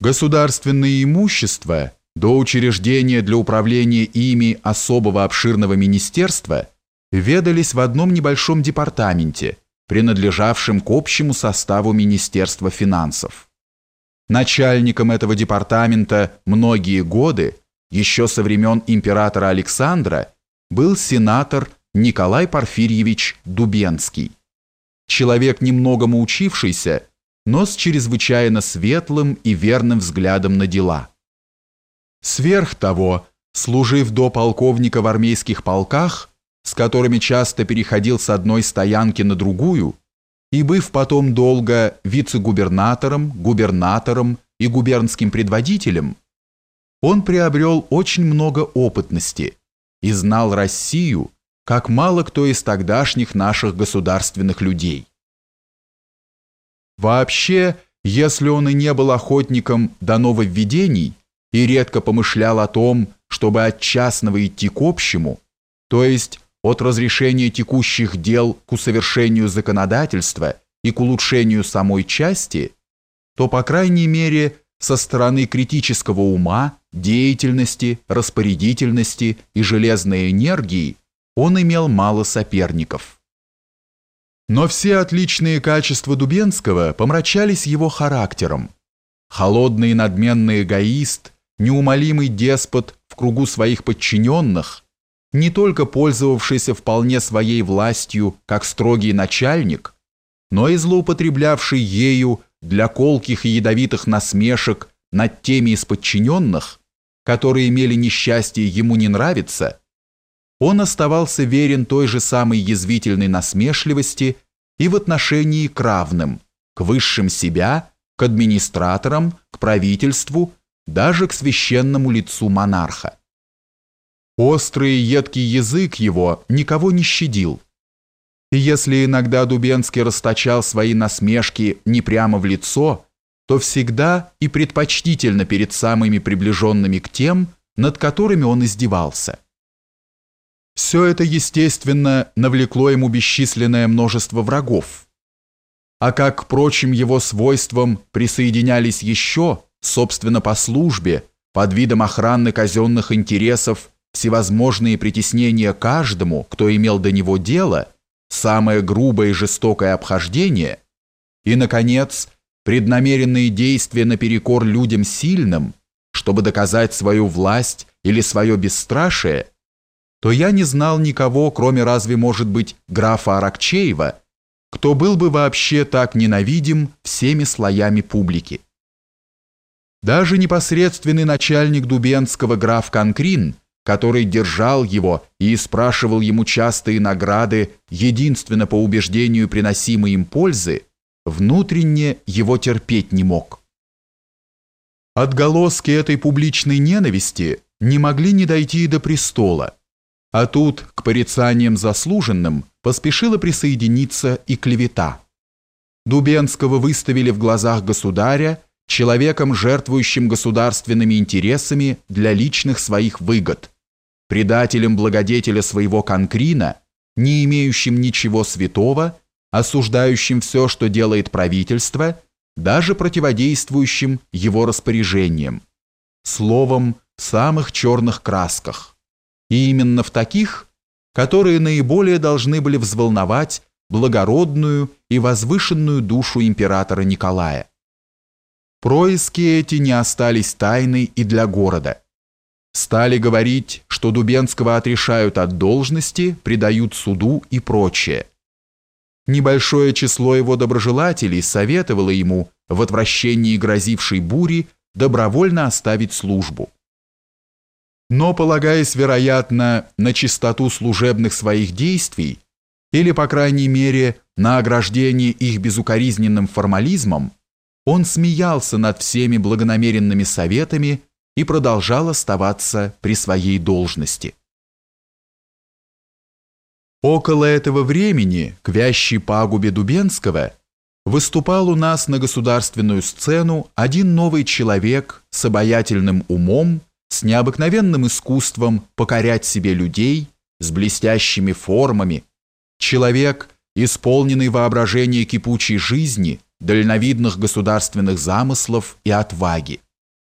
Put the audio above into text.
Государственное имущество до учреждения для управления ими особого обширного министерства ведались в одном небольшом департаменте, принадлежавшем к общему составу Министерства финансов. Начальником этого департамента многие годы, еще со времен императора Александра, был сенатор Николай Порфирьевич Дубенский. Человек, немногому учившийся, но с чрезвычайно светлым и верным взглядом на дела. Сверх того, служив до полковника в армейских полках, с которыми часто переходил с одной стоянки на другую, и быв потом долго вице-губернатором, губернатором и губернским предводителем, он приобрел очень много опытности и знал Россию, как мало кто из тогдашних наших государственных людей. Вообще, если он и не был охотником до нововведений и редко помышлял о том, чтобы от частного идти к общему, то есть от разрешения текущих дел к усовершению законодательства и к улучшению самой части, то, по крайней мере, со стороны критического ума, деятельности, распорядительности и железной энергии он имел мало соперников. Но все отличные качества Дубенского помрачались его характером. Холодный и надменный эгоист, неумолимый деспот в кругу своих подчиненных, не только пользовавшийся вполне своей властью как строгий начальник, но и злоупотреблявший ею для колких и ядовитых насмешек над теми из подчиненных, которые имели несчастье ему не нравиться, он оставался верен той же самой язвительной насмешливости и в отношении к равным, к высшим себя, к администраторам, к правительству, даже к священному лицу монарха. Острый и едкий язык его никого не щадил. И если иногда Дубенский расточал свои насмешки не прямо в лицо, то всегда и предпочтительно перед самыми приближенными к тем, над которыми он издевался. Все это, естественно, навлекло ему бесчисленное множество врагов. А как к прочим его свойствам присоединялись еще, собственно, по службе, под видом охраны казенных интересов, всевозможные притеснения каждому, кто имел до него дело, самое грубое и жестокое обхождение, и, наконец, преднамеренные действия наперекор людям сильным, чтобы доказать свою власть или свое бесстрашие – то я не знал никого, кроме разве, может быть, графа Аракчеева, кто был бы вообще так ненавидим всеми слоями публики. Даже непосредственный начальник Дубенского граф Конкрин, который держал его и спрашивал ему частые награды, единственно по убеждению приносимой им пользы, внутренне его терпеть не мог. Отголоски этой публичной ненависти не могли не дойти и до престола, а тут к порицаниям заслуженным поспешила присоединиться и клевета. Дубенского выставили в глазах государя человеком, жертвующим государственными интересами для личных своих выгод, предателем благодетеля своего конкрина, не имеющим ничего святого, осуждающим все, что делает правительство, даже противодействующим его распоряжениям, словом, в самых черных красках и именно в таких, которые наиболее должны были взволновать благородную и возвышенную душу императора Николая. Происки эти не остались тайной и для города. Стали говорить, что Дубенского отрешают от должности, предают суду и прочее. Небольшое число его доброжелателей советовало ему в отвращении грозившей бури добровольно оставить службу но, полагаясь, вероятно, на чистоту служебных своих действий, или, по крайней мере, на ограждение их безукоризненным формализмом, он смеялся над всеми благонамеренными советами и продолжал оставаться при своей должности. Около этого времени, к вящей пагубе Дубенского, выступал у нас на государственную сцену один новый человек с обаятельным умом с необыкновенным искусством покорять себе людей, с блестящими формами, человек, исполненный воображения кипучей жизни, дальновидных государственных замыслов и отваги.